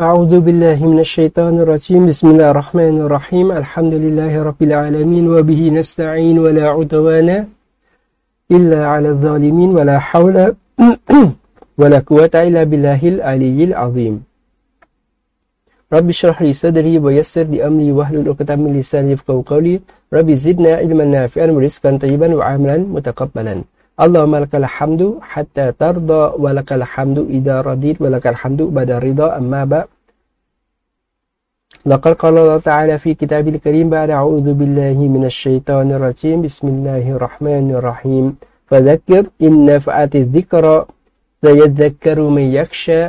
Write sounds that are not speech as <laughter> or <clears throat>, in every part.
أعوذ بالله من الشيطان الرجيم. بسم الله الرحمن الرحيم. الحمد لله رب العالمين وبه نستعين ولا عدوان إلا على الظالمين ولا حول <clears throat> ولا قوة إلا بالله العلي العظيم. رب اشرح لي صدري ويسر لي أمري واحلل عقدة من لساني يفقهوا قولي. رب زدنا علما نافعا ورزقا طيبا وعملا متقبلا. اللهم لك الحمد حتى ترضى ولك الحمد إذا رضيت ولك الحمد بعد الرضا. أما بعد لقد قال الله تعالى في كتابه الكريم بعد أعوذ بالله من الشيطان الرجيم. بسم الله الرحمن الرحيم. فذكر إن نفعت الذكرى سيذكر من يخشى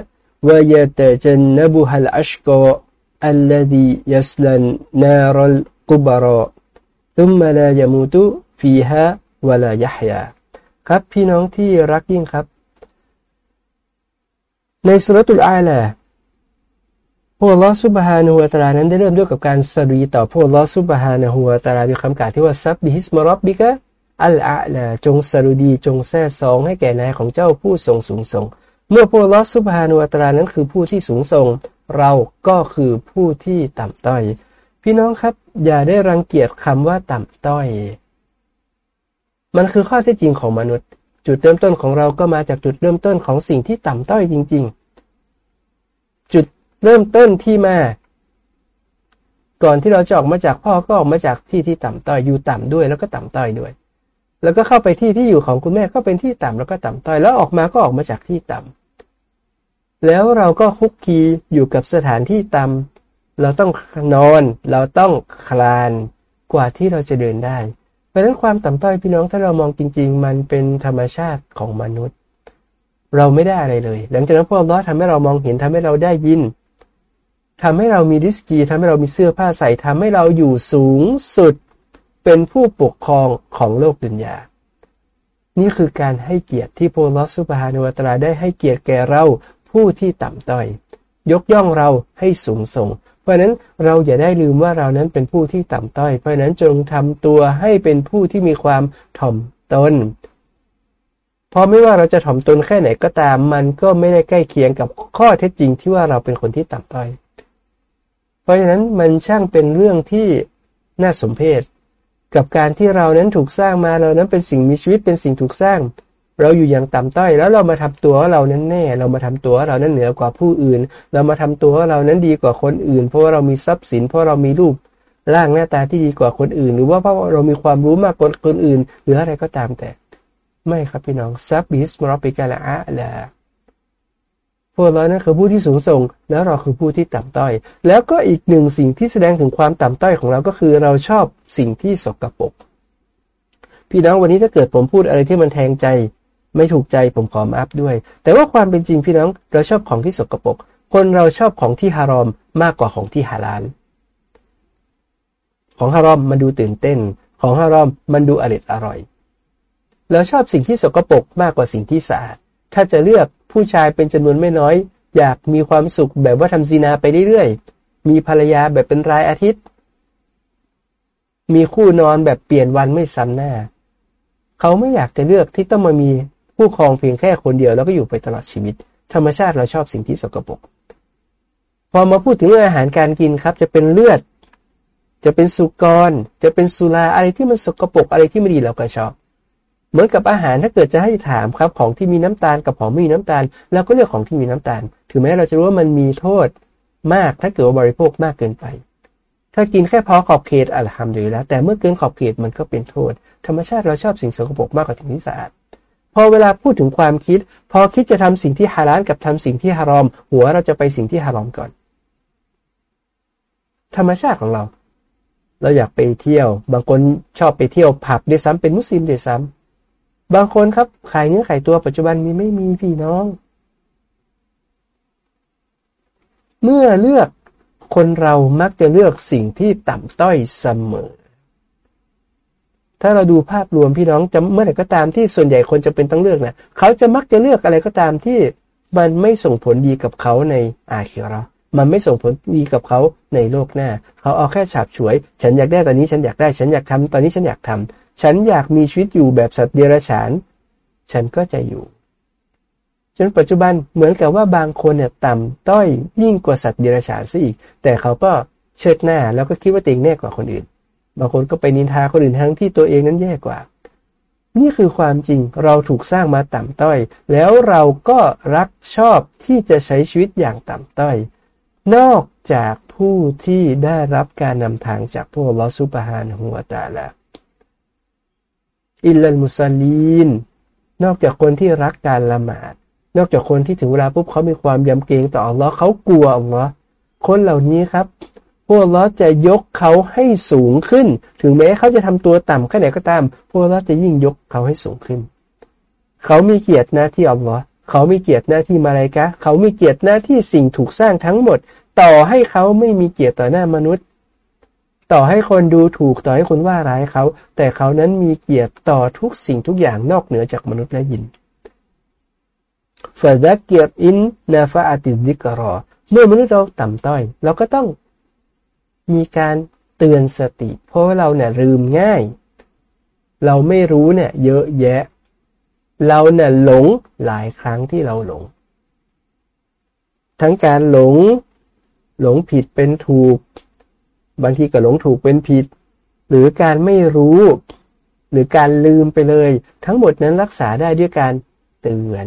ويتجنبها الأشقى الذي يصلى النار الكبرى ثم لا يموت فيها ولا يحيا. ครับพี่น้องที่รักยิ่งครับ ในสุรตุลอายแหลาพระลอสุบฮานะฮุวตาลานั้นได้เริ่มด้วยกับการสรีต่อพระลอสุบฮานะฮุวตาลาด้วยคำกล่าวที่ว่าซับบิฮิสมารอบบิกะอัลอาลาจงสรุดีจงแท้ซองให้แก่นายของเจ้าผู้ทรงสูงส่ง เมื่อพระลอสุบฮานุวตาลานั้นคือผู้ที่สูงส่ง เราก็คือผู้ที่ต่ำต้อย พี่น้องครับ อย่าได้รังเกียจคำว่าต่ำต้อย มันคือข้อท็จจริงของมนุษย์ จุดเริ่มต้นของเราก็มาจากจุดเริ่มต้นของสิ่งที่ต่ำต้อยจริง ๆ จุดเริ่มต้นที่มา ก่อนที่เราจะออกมาจากพ่อก็ออกมาจากที่ที่ต่ำต้อยอยู่ต่ำด้วยแล้วก็ต่ำต้อยด้วย แล้วก็เข้าไปที่ที่อยู่ของคุณแม่ก็เป็นที่ต่ำแล้วก็ต่ำต้อย แล้วออกมาก็ออกมาจากที่ต่ำแล้วเราก็คุกคีอยู่กับสถานที่ต่ำเราต้องนอน เราต้องคลาน กว่าที่เราจะเดินได้ ราะฉะนั้นความต่ำต้อยพี่น้องถ้าเรามองจริง ๆ มันเป็นธรรมชาติของมนุษย์ เราไม่ได้อะไรเลย หลังจากนั้นพวกเราทำให้เรามองเห็นทำให้เราได้ยินทำให้เรามีดิสกีทำให้เรามีเสื้อผ้าใส่ทำให้เราอยู่สูงสุด เป็นผู้ปกครองของโลกดุนยา นี่คือการให้เกียรติที่พระลอสุบฮานุวตราได้ให้เกียรติแก่เราผู้ที่ต่ำต้อย ยกย่องเราให้สูงส่ง ราะนั้นเราอย่าได้ลืมว่าเรานั้นเป็นผู้ที่ต่ำต้อย เพราะนั้นจงทำตัวให้เป็นผู้ที่มีความถ่อมตนเพราะไม่ว่าเราจะถ่อมตนแค่ไหนก็ตาม มันก็ไม่ได้ใกล้เคียงกับข้อเท็จจริงที่ว่าเราเป็นคนที่ต่ำต้อย เพราะฉะนั้นมันช่างเป็นเรื่องที่น่าสมเพชกับการที่เรานั้นถูกสร้างมาเรานั้นเป็นสิ่งมีชีวิตเป็นสิ่งถูกสร้าง เราอยู่อย่างต่ำต้อยแล้วเรามาทำตัวเรานั้นแน่ เรามาทำตัวเรานั้นเหนือกว่าผู้อื่น เรามาทำตัวเรานั้นดีกว่าคนอื่น เพราะว่าเรามีทรัพย์สิน เพราะเรามีรูปร่างหน้าตาที่ดีกว่าคนอื่น หรือว่าเพราะเรามีความรู้มากกว่าคนอื่น หรืออะไรก็ตามแต่ ไม่ครับพี่น้องซับบิสมรปิกาละอะละพวกเรานั้นคือผู้ที่สูงส่ง แล้วเราคือผู้ที่ต่ำต้อย แล้วก็อีกหนึ่งสิ่งที่แสดงถึงความต่ำต้อยของเราก็คือเราชอบสิ่งที่สกรปรกพี่น้องวันนี้ถ้าเกิดผมพูดอะไรที่มันแทงใจ ไม่ถูกใจผมขอมาอัพด้วย แต่ว่าความเป็นจริงพี่น้องเราชอบของที่สกปรกคนเราชอบของที่ฮารอมมากกว่าของที่ฮาลาลของฮารอมมันดูตื่นเต้น ของฮารอมมันดูอริดอร่อย เราชอบสิ่งที่สกปรกมากกว่าสิ่งที่สะอาด ถ้าจะเลือกผู้ชายเป็นจำนวนไม่น้อย อยากมีความสุขแบบว่าทำซีนาไปเรื่อยๆ มีภรรยาแบบเป็นรายอาทิตย์ มีคู่นอนแบบเปลี่ยนวันไม่ซ้ำหน้า เขาไม่อยากจะเลือกที่ต้องมามี ผู้ครองเพียงแค่คนเดียวแล้วก็อยู่ไปตลอดชีวิต ธรรมชาติเราชอบสิ่งที่สกปรกพอมาพูดถึงเรื่องอาหารการกินครับ จะเป็นเลือด จะเป็นสุกร จะเป็นสุราอะไรที่มันสกปรกอะไรที่ไม่ดีเราก็ชอบ เหมือนกับอาหารถ้าเกิดจะให้ถามครับ ของที่มีน้ำตาลกับของไม่มีน้ำตาลเราก็เลือกของที่มีน้ำตาล ถึงแม้เราจะรู้ว่ามันมีโทษมากถ้าเกิดว่าบริโภคมากเกินไป ถ้ากินแค่พอขอบเขตอัลฮัมดุลิลละแต่เมื่อเกินขอบเขตมันก็เป็นโทษ ธรรมชาติเราชอบสิ่งสกปรกมากกว่าสิ่งที่สะอาด อเวลาพูดถึงความคิด พอคิดจะทำสิ่งที่ฮาลาลกับทำสิ่งที่ฮารอม หัวเราจะไปสิ่งที่ฮารอมก่อน ธรรมชาติของเรา เราอยากไปเที่ยว บางคนชอบไปเที่ยวผับเดซ้ำเป็นมุสลิมเดซ้ำบางคนครับขายเนื้อขายตัวปัจจุบันมีไม่มีพี่น้อง เมื่อเลือกคนเรามักจะเลือกสิ่งที่ต่ำต้อยเสมอ ถ้าเราดูภาพรวมพี่น้องจะเมื่อไหร่ก็ตามที่ส่วนใหญ่คนจะเป็นต้องเลือกนะเขาจะมักจะเลือกอะไรก็ตามที่มันไม่ส่งผลดีกับเขาในอาคิรามันไม่ส่งผลดีกับเขาในโลกหน้า เขาเอาแค่ฉาบฉวย ฉันอยากได้ตอนนี้ฉันอยากได้ ฉันอยากทำตอนนี้ฉันอยากทำฉันอยากมีชีวิตอยู่แบบสัตว์เดรัจฉาน ฉันก็จะอยู่ จนปัจจุบันเหมือนกับว่าบางคนเนี่ยต่ำต้อยยิ่งกว่าสัตว์เดรัจฉานซะอีก แต่เขาก็เชิดหน้าแล้วก็คิดว่าตัวเองแน่กว่าคนอื่น บางคนก็ไปนินทาคนอื่นทั้งที่ตัวเองนั้นแย่กว่า นี่คือความจริงเราถูกสร้างมาต่ำต้อย แล้วเราก็รักชอบที่จะใช้ชีวิตอย่างต่ำต้อย นอกจากผู้ที่ได้รับการนำทางจากพวกลอสุบฮานหัวตาละอิลลัลมุสลินนอกจากคนที่รักการละหมาด นอกจากคนที่ถึงเวลาปุ๊บเขามีความยำเกรงต่ออัลลอฮ์เขากลัวอัลลอฮ์คนเหล่านี้ครับ พวกเราจะยกเขาให้สูงขึ้น ถึงแม้เขาจะทำตัวต่ำแค่ไหนก็ตาม พวกเราจะยิ่งยกเขาให้สูงขึ้น เขามีเกียรติหน้าที่อัลลอฮ์เขามีเกียรติหน้าที่มาลายกะเขามีเกียรติหน้าที่สิ่งถูกสร้างทั้งหมด ต่อให้เขาไม่มีเกียรติต่อหน้ามนุษย์ ต่อให้คนดูถูกต่อให้คนว่าร้ายเขา แต่เขานั้นมีเกียรติต่อทุกสิ่งทุกอย่างนอกเหนือจากมนุษย์และยินฟาดักเกียรติอินนาฟาอติดิกรอเมื่อมนุษย์เราต่ำต้อย เราก็ต้อง มีการเตือนสติ เพราะว่าเราเนี่ยลืมง่าย เราไม่รู้เนี่ยเยอะแยะ เราเนี่ยหลงหลายครั้งที่เราหลง ทั้งการหลง หลงผิดเป็นถูก บางทีก็หลงถูกเป็นผิด หรือการไม่รู้ หรือการลืมไปเลย ทั้งหมดนั้นรักษาได้ด้วยการเตือน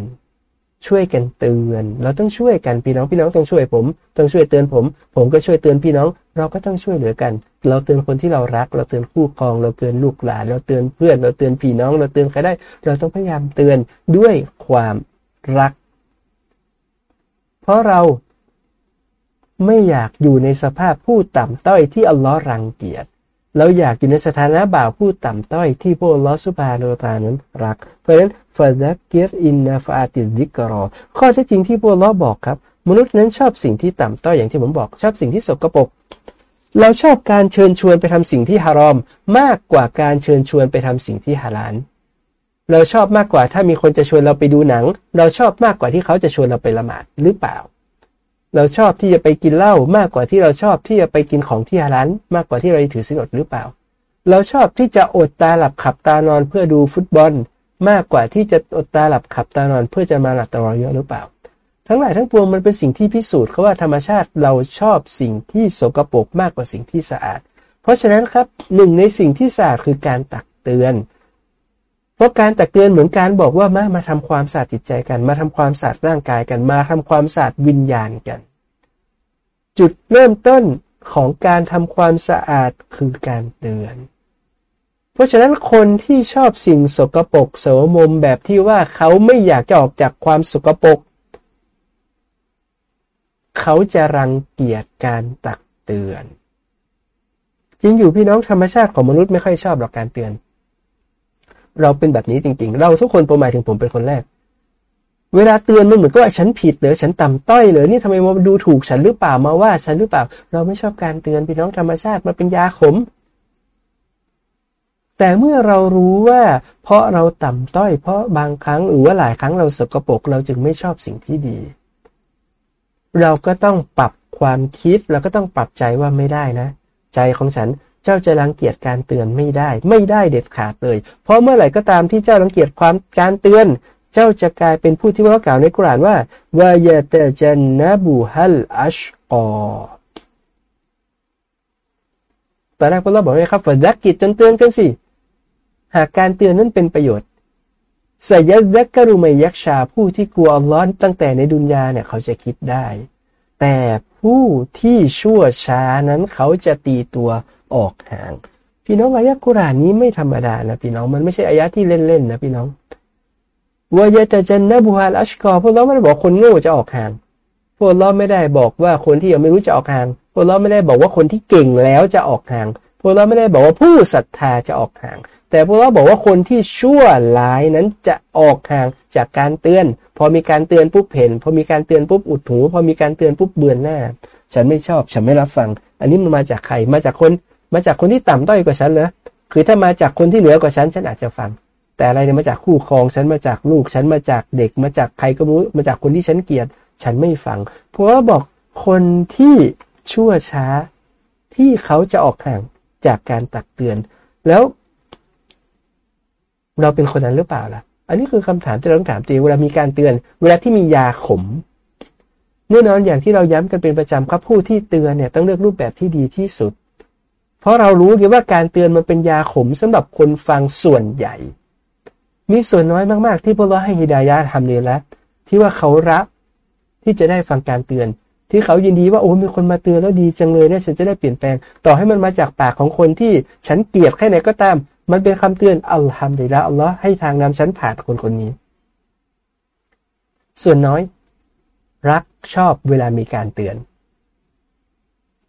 ช่วยกันเตือน เราต้องช่วยกันพี่น้องพี่น้องต้องช่วยผม ต้องช่วยเตือนผม ผมก็ช่วยเตือนพี่น้อง เราก็ต้องช่วยเหลือกัน เราเตือนคนที่เรารัก เราเตือนคู่ครอง เราเตือนลูกหลาน เราเตือนเพื่อน เราเตือนพี่น้อง เราเตือนใครได้ เราต้องพยายามเตือนด้วยความรัก เพราะเราไม่อยากอยู่ในสภาพผู้ต่ำต้อยที่อัลลอฮ์รังเกียจ เราอยากอยู่ในสถานะบ่าวผู้ต่ำต้อยที่พระลอสุบาโนตานั้นรัก เพราะฉะนั้นฟาซักเกียรอินนาฟาติดิกรอ ข้อที่จริงที่พระลอบอกครับ มนุษย์นั้นชอบสิ่งที่ต่ำต้อยอย่างที่ผมบอก ชอบสิ่งที่สกปรกเราชอบการเชิญชวนไปทำสิ่งที่ฮารอม มากกว่าการเชิญชวนไปทำสิ่งที่ฮาลาลเราชอบมากกว่าถ้ามีคนจะชวนเราไปดูหนัง เราชอบมากกว่าที่เขาจะชวนเราไปละหมาดหรือเปล่า เราชอบที่จะไปกินเหล้ามากกว่าที่เราชอบที่จะไปกินของที่ฮาลาลมากกว่าที่เราถือสินอดหรือเปล่า เราชอบที่จะอดตาหลับขับตานอนเพื่อดูฟุตบอล มากกว่าที่จะอดตาหลับขับตานอนเพื่อจะมาหลับตารอเยอะหรือเปล่า ทั้งหลายทั้งปวงมันเป็นสิ่งที่พิสูจน์เขาว่าธรรมชาติเราชอบสิ่งที่โสกปรกมากกว่าสิ่งที่สะอาด เพราะฉะนั้นครับหนึ่งในสิ่งที่สะอาดคือการตักเตือน พราะการตักเตือนเหมือนการบอกว่ามามาทำความสะอาดจิตใจกัน มาทำความสะอาดร่างกายกัน มาทำความสะอาดวิญญาณกัน จุดเริ่มต้นของการทำความสะอาดคือการเตือน เพราะฉะนั้นคนที่ชอบสิ่งสกปรกโสมมแบบที่ว่าเขาไม่อยากจะออกจากความสกปรกเขาจะรังเกียจการตักเตือน จริงอยู่พี่น้องธรรมชาติของมนุษย์ไม่ค่อยชอบหรอกการเตือน เราเป็นแบบนี้จริง ๆ เราทุกคนผมหมายถึงผมเป็นคนแรก เวลาเตือนมันเหมือนกับว่าฉันผิดหรือฉันต่ำต้อยหรือนี่ทำไมมาดูถูกฉันหรือเปล่ามาว่าฉันหรือเปล่า เราไม่ชอบการเตือนพี่น้องธรรมชาติมาเป็นยาขม แต่เมื่อเรารู้ว่า เพราะเราต่ำต้อย เพราะบางครั้งหรือว่าหลายครั้งเราสกรปรกเราจึงไม่ชอบสิ่งที่ดี เราก็ต้องปรับความคิดเราก็ต้องปรับใจว่าไม่ได้นะ ใจของฉัน เจ้าจะรังเกียจการเตือนไม่ได้ ไม่ได้เด็ดขาดเลย เพราะเมื่อไหร่ก็ตามที่เจ้ารังเกียจความการเตือน เจ้าจะกลายเป็นผู้ที่ว่ากล่าวในกุรานว่าวายะตจันนบูฮัลอัชกอแตอนแรกพระเราบอกไงครับฝัดักกิจจนเตือนกันสิ หากการเตือนนั้นเป็นประโยชน์สยัดดักกรุมัยยักชาผู้ที่กลัวอัลลอฮ์ตั้งแต่ในดุนยาเนี่ยเขาจะคิดได้ แต่ผู้ที่ชั่วช้านั้นเขาจะตีตัว ออกห่าง พี่น้องอายะกุรานนี้ไม่ธรรมดานะพี่น้องมันไม่ใช่อายะที่เล่นๆนะพี่น้องวายะตจันนบุฮัลอัชกอพวกเราไม่ได้บอกคนโง่จะออกห่างพวกเราไม่ได้บอกว่าคนที่ยังไม่รู้จะออกห่างพวกเราไม่ได้บอกว่าคนที่เก่งแล้วจะออกห่างพวกเราไม่ได้บอกว่าผู้ศรัทธาจะออกห่าง แต่พวกเราบอกว่าคนที่ชั่วร้ายนั้นจะออกห่างจากการเตือน พอมีการเตือนปุ๊บเห็น พอมีการเตือนปุ๊บอุดหู พอมีการเตือนปุ๊บเบือนหน้า ฉันไม่ชอบ ฉันไม่รับฟัง อันนี้มันมาจากใคร มาจากคน มาจากคนที่ต่ำต้อยกว่าฉันเลยคือถ้ามาจากคนที่เหนือกว่าฉันฉันอาจจะฟัง แต่อะไรเนี่ยมาจากคู่ครองฉันมาจากลูกฉันมาจากเด็กมาจากใครก็รู้มาจากคนที่ฉันเกลียด ฉันไม่ฟังเพราะว่าบอกคนที่ชั่วช้าที่เขาจะออกห่างจากการตักเตือน แล้ว เราเป็นคนนั้นหรือเปล่าล่ะ อันนี้คือคำถามที่เราต้องถามตัวเองเวลามีการเตือน เวลาที่มียาขมแน่นอนอย่างที่เราย้ำกันเป็นประจำครับผู้ที่เตือนเนี่ยต้องเลือกรูปแบบที่ดีที่สุด เพราะเรารู้ดีว่าการเตือนมันเป็นยาขมสำหรับคนฟังส่วนใหญ่ มีส่วนน้อยมากๆ ที่พวกเราให้ฮิดายะทำเลยแล้วที่ว่าเขารับที่จะได้ฟังการเตือน ที่เขายินดีว่าโอ้มีคนมาเตือนแล้วดีจังเลยเนี่ยฉันจะได้เปลี่ยนแปลง ต่อให้มันมาจากปากของคนที่ฉันเกลียดแค่ไหนก็ตาม มันเป็นคำเตือนอัลฮัมดุลิละอัลลอฮ์ให้ทางนำฉันผ่านคนคนนี้ ส่วนน้อย รักชอบเวลามีการเตือน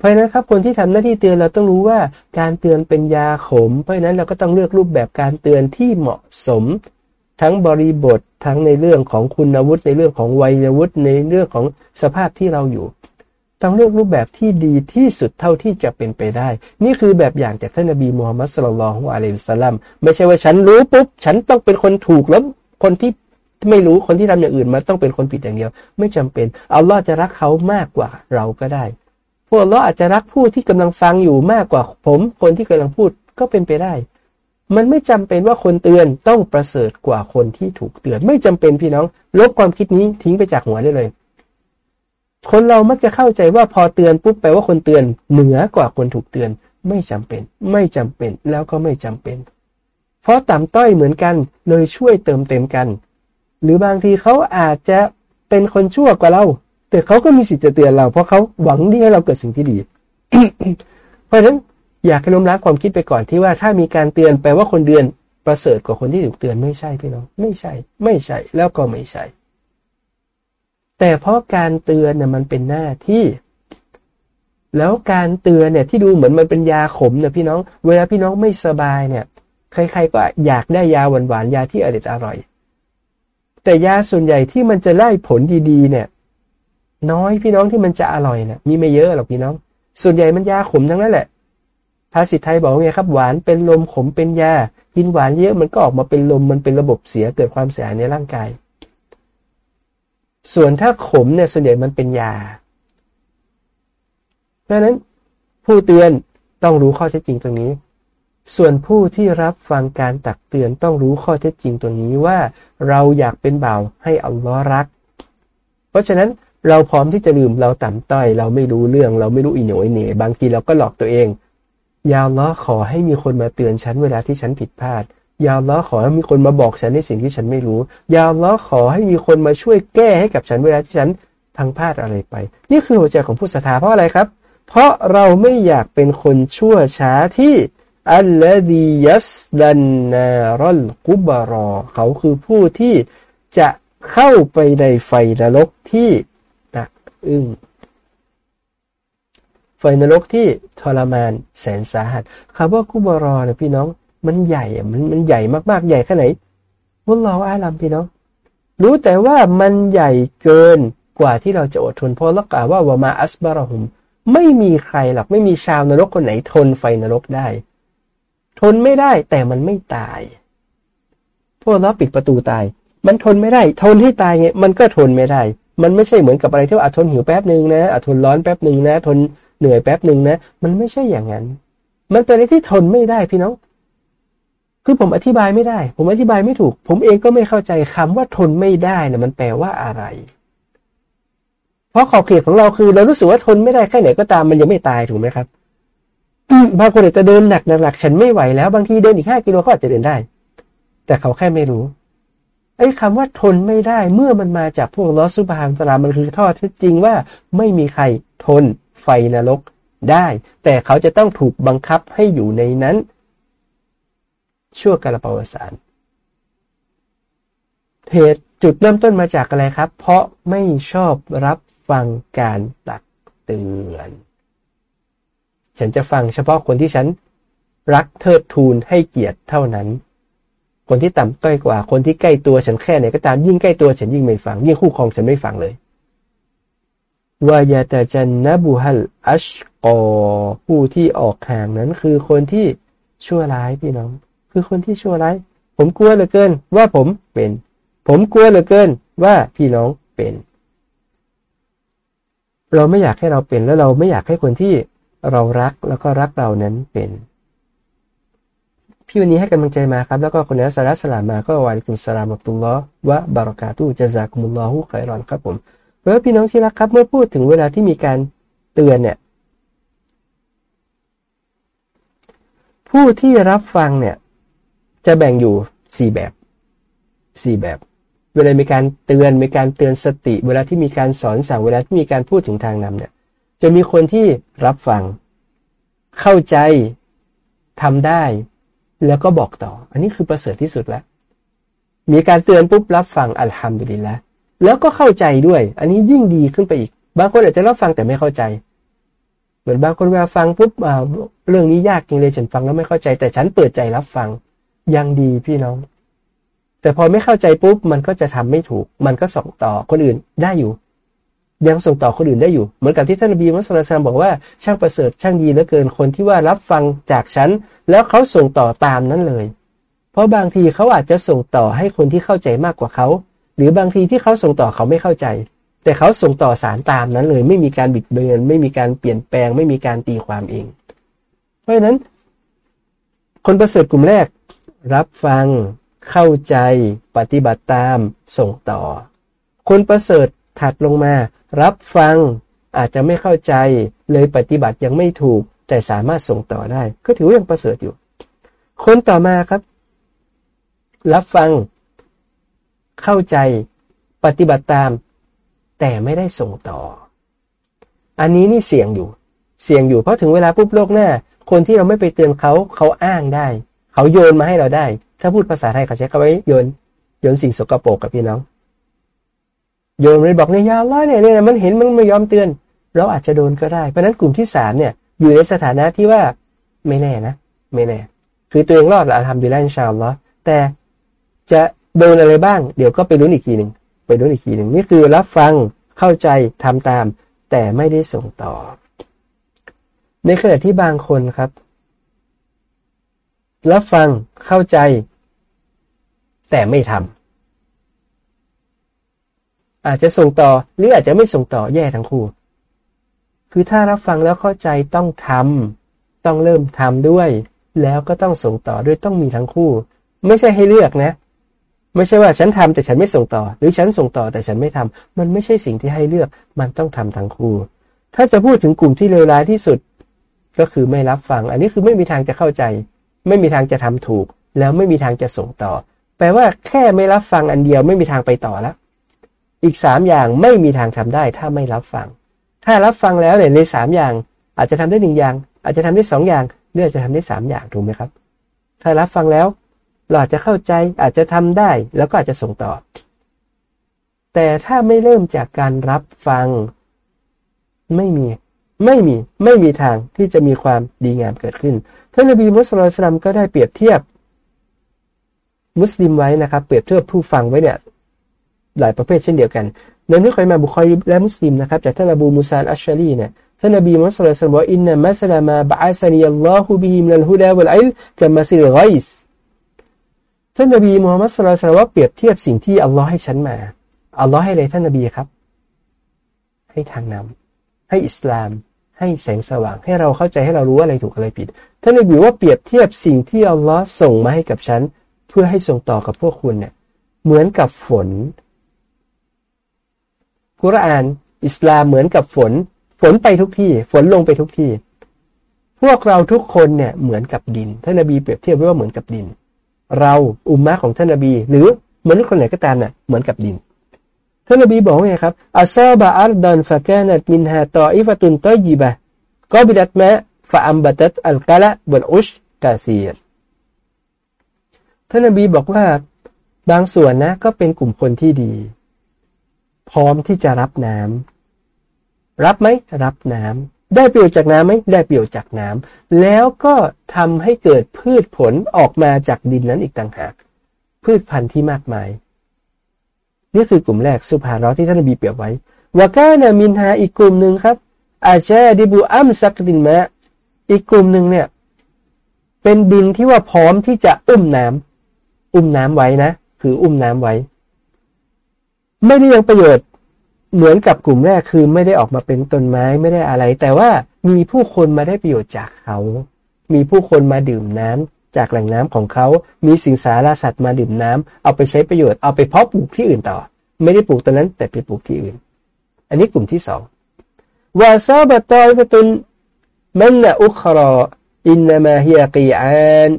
เพราะฉะนั้นครับคนที่ทำหน้าที่เตือนเราต้องรู้ว่าการเตือนเป็นยาขม เพราะฉะนั้นเราก็ต้องเลือกรูปแบบการเตือนที่เหมาะสม ทั้งบริบททั้งในเรื่องของคุณวุฒิในเรื่องของวัยวุฒิในเรื่องของสภาพที่เราอยู่ ต้องเลือกรูปแบบที่ดีที่สุดเท่าที่จะเป็นไปได้ นี่คือแบบอย่างจากท่านนบีมูฮัมมัดสุลลัลฮุอะลัยฮิสสลัมไม่ใช่ว่าฉันรู้ปุ๊บฉันต้องเป็นคนถูกแล้วคนที่ไม่รู้คนที่ทำอย่างอื่นมันต้องเป็นคนผิดอย่างเดียว ไม่จำเป็นอัลลอฮ์จะรักเขามากกว่าเราก็ได้ วกเราอาจจะรักผู้ที่กำลังฟังอยู่มากกว่าผม คนที่กำลังพูดก็เป็นไปได้ มันไม่จำเป็นว่าคนเตือนต้องประเสริฐกว่าคนที่ถูกเตือน ไม่จำเป็นพี่น้อง ลบความคิดนี้ทิ้งไปจากหัวได้เลย คนเรามักจะเข้าใจว่าพอเตือนปุ๊บแปลว่าคนเตือนเหนือกว่าคนถูกเตือน ไม่จำเป็น ไม่จำเป็นแล้วก็ไม่จำเป็น เพราะต่ำต้อยเหมือนกันเลยช่วยเติมเต็มกัน หรือบางทีเขาอาจจะเป็นคนชั่วกว่าเรา แต่เขาก็มีสิทธิ์จะเตือนเรา เพราะเขาหวังที่ให้เราเกิดสิ่งที่ดี เพราะฉะนั้นอยากให้ล้มล้างความคิดไปก่อนที่ว่าถ้ามีการเตือนแปลว่าคนเดือนประเสริฐกว่าคนที่ถูกเตือนไม่ใช่พี่น้อง ไม่ใช่ ไม่ใช่แล้วก็ไม่ใช่ แต่เพราะการเตือนเนี่ยมันเป็นหน้าที่ แล้วการเตือนเนี่ยที่ดูเหมือนมันเป็นยาขมเนี่ยพี่น้อง เวลาพี่น้องไม่สบายเนี่ย ใครๆก็อยากได้ยาหวานๆยาที่อร่อยอร่อย แต่ยาส่วนใหญ่ที่มันจะได้ผลดีๆเนี่ย น้อยพี่น้องที่มันจะอร่อยนี่ยมีไม่เยอะหรอกพี่น้อง ส่วนใหญ่มันยาขมทั้งนั้นแหละภาษิตไทยบอกไงครับหวานเป็นลมขมเป็นยากินหวานเยอะมันก็ออกมาเป็นลมมันเป็นระบบเสียเกิดความเสียหายในร่างกาย ส่วนถ้าขมเนี่ยส่วนใหญ่มันเป็นยา เพราะนั้นผู้เตือนต้องรู้ข้อเท็จจริงตรงนี้ ส่วนผู้ที่รับฟังการตักเตือนต้องรู้ข้อเท็จจริงตัวนี้ว่า เราอยากเป็นบ่าวให้อัลลอฮ์รัก เพราะฉะนั้น เราพร้อมที่จะลืมเราต่ำต้อย เราไม่รู้เรื่อง เราไม่รู้อีโหนยเหน่บางทีเราก็หลอกตัวเอง ยาล้อขอให้มีคนมาเตือนฉันเวลาที่ฉันผิดพลาด ยาล้อขอให้มีคนมาบอกฉันในสิ่งที่ฉันไม่รู้ ยาล้อขอให้มีคนมาช่วยแก้ให้กับฉันเวลาที่ฉันทางพลาดอะไรไป นี่คือหัวใจของผู้ศรัทธาเพราะอะไรครับ เพราะเราไม่อยากเป็นคนชั่วช้าที่อัลลดียัสดันนารลกุบารอ เขาคือผู้ที่จะเข้าไปในไฟนรกที่ อึ้งไฟนรกที่ทรมานแสนสาหัสคำว่ากุบารอนี่ยพี่น้อง มันใหญ่อะมันมันใหญ่มากๆใหญ่แค่ไหนวุลลออาลัมพี่น้อง รู้แต่ว่ามันใหญ่เกินกว่าที่เราจะอดทนเพราะละกาว่าวามาอัสบารหุม ไม่มีใครหรอกไม่มีชาวนรกคนไหนทนไฟนรกได้ ทนไม่ได้แต่มันไม่ตาย พวกเราปิดประตูตาย มันทนไม่ได้ ทนให้ตายไงมันก็ทนไม่ได้ มันไม่ใช่เหมือนกับอะไรที่ว่าอทนหิวแป๊บหนึ่งนะอทนร้อนแป๊บหนึ่งนะทนเหนื่อยแป๊บหนึ่งนะ มันไม่ใช่อย่างนั้น มันเป็นอะไรที่ทนไม่ได้พี่น้องคือผมอธิบายไม่ได้ ผมอธิบายไม่ถูก ผมเองก็ไม่เข้าใจคำว่าทนไม่ได้นะมันแปลว่าอะไร เพราะขอบเขตของเราคือ เรารู้สึกว่าทนไม่ได้แค่ไหนก็ตามมันยังไม่ตายถูกไหมครับบางคนอาจจะเดินหนักหนักฉันไม่ไหวแล้วบางทีเดินอีกห้ากิโลก็อาจจะเดินได้ แต่เขาแค่ไม่รู้ ไอ้คำว่าทนไม่ได้เมื่อมันมาจากพวกลอสุบานตลามันคือท่อที่จริงว่าไม่มีใครทนไฟนรกได้ แต่เขาจะต้องถูกบังคับให้อยู่ในนั้น ชั่วกาลปวสารเหตุจุดเริ่มต้นมาจากอะไรครับ เพราะไม่ชอบรับฟังการตักเตือน ฉันจะฟังเฉพาะคนที่ฉันรักเทิดทูนให้เกียรติเท่านั้น คนที่ต่ำต้อยกว่า คนที่ใกล้ตัวฉันแค่ไหนก็ตามยิ่งใกล้ตัวฉันยิ่งไม่ฟัง ยิ่งคู่ครองฉันไม่ฟังเลยวายาตาจันนบูฮัลอัชกอผู้ที่ออกห่างนั้นคือคนที่ชั่วร้ายพี่น้อง คือคนที่ชั่วร้าย ผมกลัวเหลือเกิน ว่าผมเป็น ผมกลัวเหลือเกิน ว่าพี่น้องเป็น เราไม่อยากให้เราเป็นแล้วเราไม่อยากให้คนที่เรารักแล้วก็รักเรานั้นเป็น พี่วันนี้ให้กำลังใจมาครับ แล้วก็คนนี้สาระสลามมาก็วาลิกุมสลามอัตุลลอฮ์วะบารอกาตุจะซากุมุลลอฮุขัยรอนครับผมเพราะพี่น้องที่รักครับ เมื่อพูดถึงเวลาที่มีการเตือนเนี่ย ผู้ที่รับฟังเนี่ย จะแบ่งอยู่สี่แบบสี่แบบ เวลามีการเตือนมีการเตือนสติ เวลาที่มีการสอนสั่งเวลาที่มีการพูดถึงทางนำเนี่ย จะมีคนที่รับฟัง เข้าใจทำได้ แล้วก็บอกต่อ อันนี้คือประเสริฐที่สุดแล้ว มีการเตือนปุ๊บรับฟังอัลฮัมดุลิลละแล้วก็เข้าใจด้วย อันนี้ยิ่งดีขึ้นไปอีก บางคนอาจจะรับฟังแต่ไม่เข้าใจ เหมือนบางคนเวลาฟังปุ๊บเรื่องนี้ยากจริงเลยฉันฟังแล้วไม่เข้าใจ แต่ฉันเปิดใจรับฟังยังดีพี่น้อง แต่พอไม่เข้าใจปุ๊บมันก็จะทำไม่ถูก มันก็ส่งต่อคนอื่นได้อยู่ ยังส่งต่อคนอื่นได้อยู่ เหมือนกับที่ท่านนบีมุสลิมบอกว่าช่างประเสริฐช่างดีเหลือเกินคนที่ว่ารับฟังจากฉัน แล้วเขาส่งต่อตามนั้นเลย เพราะบางทีเขาอาจจะส่งต่อให้คนที่เข้าใจมากกว่าเขา หรือบางทีที่เขาส่งต่อเขาไม่เข้าใจ แต่เขาส่งต่อสารตามนั้นเลย ไม่มีการบิดเบือน ไม่มีการเปลี่ยนแปลง ไม่มีการตีความเอง เพราะฉะนั้น คนประเสริฐกลุ่มแรก รับฟังเข้าใจ ปฏิบัติตาม ส่งต่อ คนประเสริฐถัดลงมา รับฟังอาจจะไม่เข้าใจเลยปฏิบัติยังไม่ถูก แต่สามารถส่งต่อได้ ก็ถือว่ายังประเสริฐอยู่ คนต่อมาครับ รับฟัง เข้าใจปฏิบัติตาม แต่ไม่ได้ส่งต่อ อันนี้นี่เสี่ยงอยู่ เสี่ยงอยู่เพราะถึงเวลาปุ๊บโลกหน้า คนที่เราไม่ไปเตือนเขาเขาอ้างได้ เขาโยนมาให้เราได้ ถ้าพูดภาษาไทยเขาใช้คำว่าโยนโยนสิ่งสกปรกกับพี่น้อง โยนเลยบอกเนี่ยยาล้อเนี่ยเนี่ยมันเห็นมันไม่ยอมเตือน เราอาจจะโดนก็ได้ เพราะนั้นกลุ่มที่สามเนี่ยอยู่ในสถานะที่ว่าไม่แน่นะ ไม่แน่ คือตัวเองรอดละทำดีแล้วอินชาอัลลอฮ์แต่จะโดนอะไรบ้าง เดี๋ยวก็ไปรู้อีกทีหนึ่งไปรู้อีกทีหนึ่งนี่คือรับฟังเข้าใจทำตาม แต่ไม่ได้ส่งต่อ ในขณะที่บางคนครับ รับฟังเข้าใจ แต่ไม่ทำ อาจจะส่งต่อหรืออาจจะไม่ส่งต่อแย่ทั้งคู่ คือถ้ารับฟังแล้วเข้าใจต้องทำต้องเริ่มทำด้วย แล้วก็ต้องส่งต่อด้วยต้องมีทั้งคู่ ไม่ใช่ให้เลือกนะ ไม่ใช่ว่าฉันทำแต่ฉันไม่ส่งต่อ หรือฉันส่งต่อแต่ฉันไม่ทำมันไม่ใช่สิ่งที่ให้เลือก มันต้องทำทั้งคู่ ถ้าจะพูดถึงกลุ่มที่เลวร้ายที่สุด ก็คือไม่รับฟัง อันนี้คือไม่มีทางจะเข้าใจ ไม่มีทางจะทำถูก แล้วไม่มีทางจะส่งต่อ แปลว่าแค่ไม่รับฟังอันเดียวไม่มีทางไปต่อแล้ว อีกสามอย่างไม่มีทางทำได้ถ้าไม่รับฟัง ถ้ารับฟังแล้วเนี่ยในสามอย่างอาจจะทำได้หนึ่งอย่าง อาจจะทำได้สองอย่างหรืออาจจะทำได้สามอย่างถูกไหมครับ ถ้ารับฟังแล้วเราอาจจะเข้าใจอาจจะทำได้แล้วก็อาจจะส่งต่อ แต่ถ้าไม่เริ่มจากการรับฟัง ไม่มี ไม่มี ไม่มีทางที่จะมีความดีงามเกิดขึ้นท่านนบีมุฮัมมัดก็ได้เปรียบเทียบ มุสลิมไว้นะครับ เปรียบเทียบผู้ฟังไว้เนี่ย หลายประเภทเช่นเดียวกันในนี้อิมามบุคอรีและมุสลิมนะครับจากท่านอบูมุซาอัชชารีเนี่ยท่านนบีมุสลิมบอกอินนัมัสลามาบะอัสนีอัลลอฮุบิฮิมินัลฮุดาวัลอิลกัมมัสิลไกสท่านนบีมูฮัมมัดสุลตัลว่าเปรียบเทียบสิ่งที่อัลลอฮ์ให้ฉันมาอัลลอฮ์ให้อะไรท่านนบีครับ ให้ทางนำให้อิสลาม ให้แสงสว่าง ให้เราเข้าใจให้เรารู้อะไรถูกอะไรผิด ท่านนบีว่าเปรียบเทียบสิ่งที่อัลลอฮ์ส่งมาให้กับฉัน เพื่อให้ส่งต่อกับพวกคุณเนี่ยเหมือนกับฝน กุรอาน อิสลามเหมือนกับฝน ฝนไปทุกที่ ฝนลงไปทุกที่ พวกเราทุกคนเนี่ยเหมือนกับดินท่านนบีเปรียบเทียบไว้ว่าเหมือนกับดิน เราอุมมะของท่านนบี หรือมนุษย์คนไหนก็ตามเนี่ยเหมือนกับดินท่านนบีบอกว่าไงครับอัซาบะอัลดอนฟะกานัตมินฮาตออิฟตุนตอยิบะก็บิดัตมะฟะอัมบัตัตอัลกะละบนอุชกาซีรท่านนบีบอกว่าบางส่วนนะก็เป็นกลุ่มคนที่ดี พร้อมที่จะรับน้ำรับไหมรับน้ำได้ประโยชน์จากน้ำไหมได้ประโยชน์จากน้ำแล้วก็ทำให้เกิดพืชผลออกมาจากดินนั้นอีกต่างหากพืชพันธุ์ที่มากมาย นี่คือกลุ่มแรกสุภาระที่ท่านบีเปรียบไว้วากานามินฮาอีกกลุ่มหนึ่งครับ อาเจดิบูอัมซักดินมะอีกกลุ่มหนึ่งเนี่ย เป็นดินที่ว่าพร้อมที่จะอุ้มน้ำอุ้มน้ำไว้นะ คืออุ้มน้ำไว้ ไม่ได้ยังประโยชน์เหมือนกับกลุ่มแรกคือไม่ได้ออกมาเป็นต้นไม้ไม่ได้อะไร แต่ว่ามีผู้คนมาได้ประโยชน์จากเขา มีผู้คนมาดื่มน้จากแหล่งน้ำของเขา มีสิงสารสัตว์มาดื่มน้ำเอาไปใช้ประโยชน์เอาไปเพาะปลูกที่อื่นต่อ ไม่ได้ปลูกตรงนั้นแต่ไปปลูกที่อื่น อันนี้กลุ่มที่สองวาซาบะตอยฟตุนมันนะอุครออินนามาฮิยกีอาน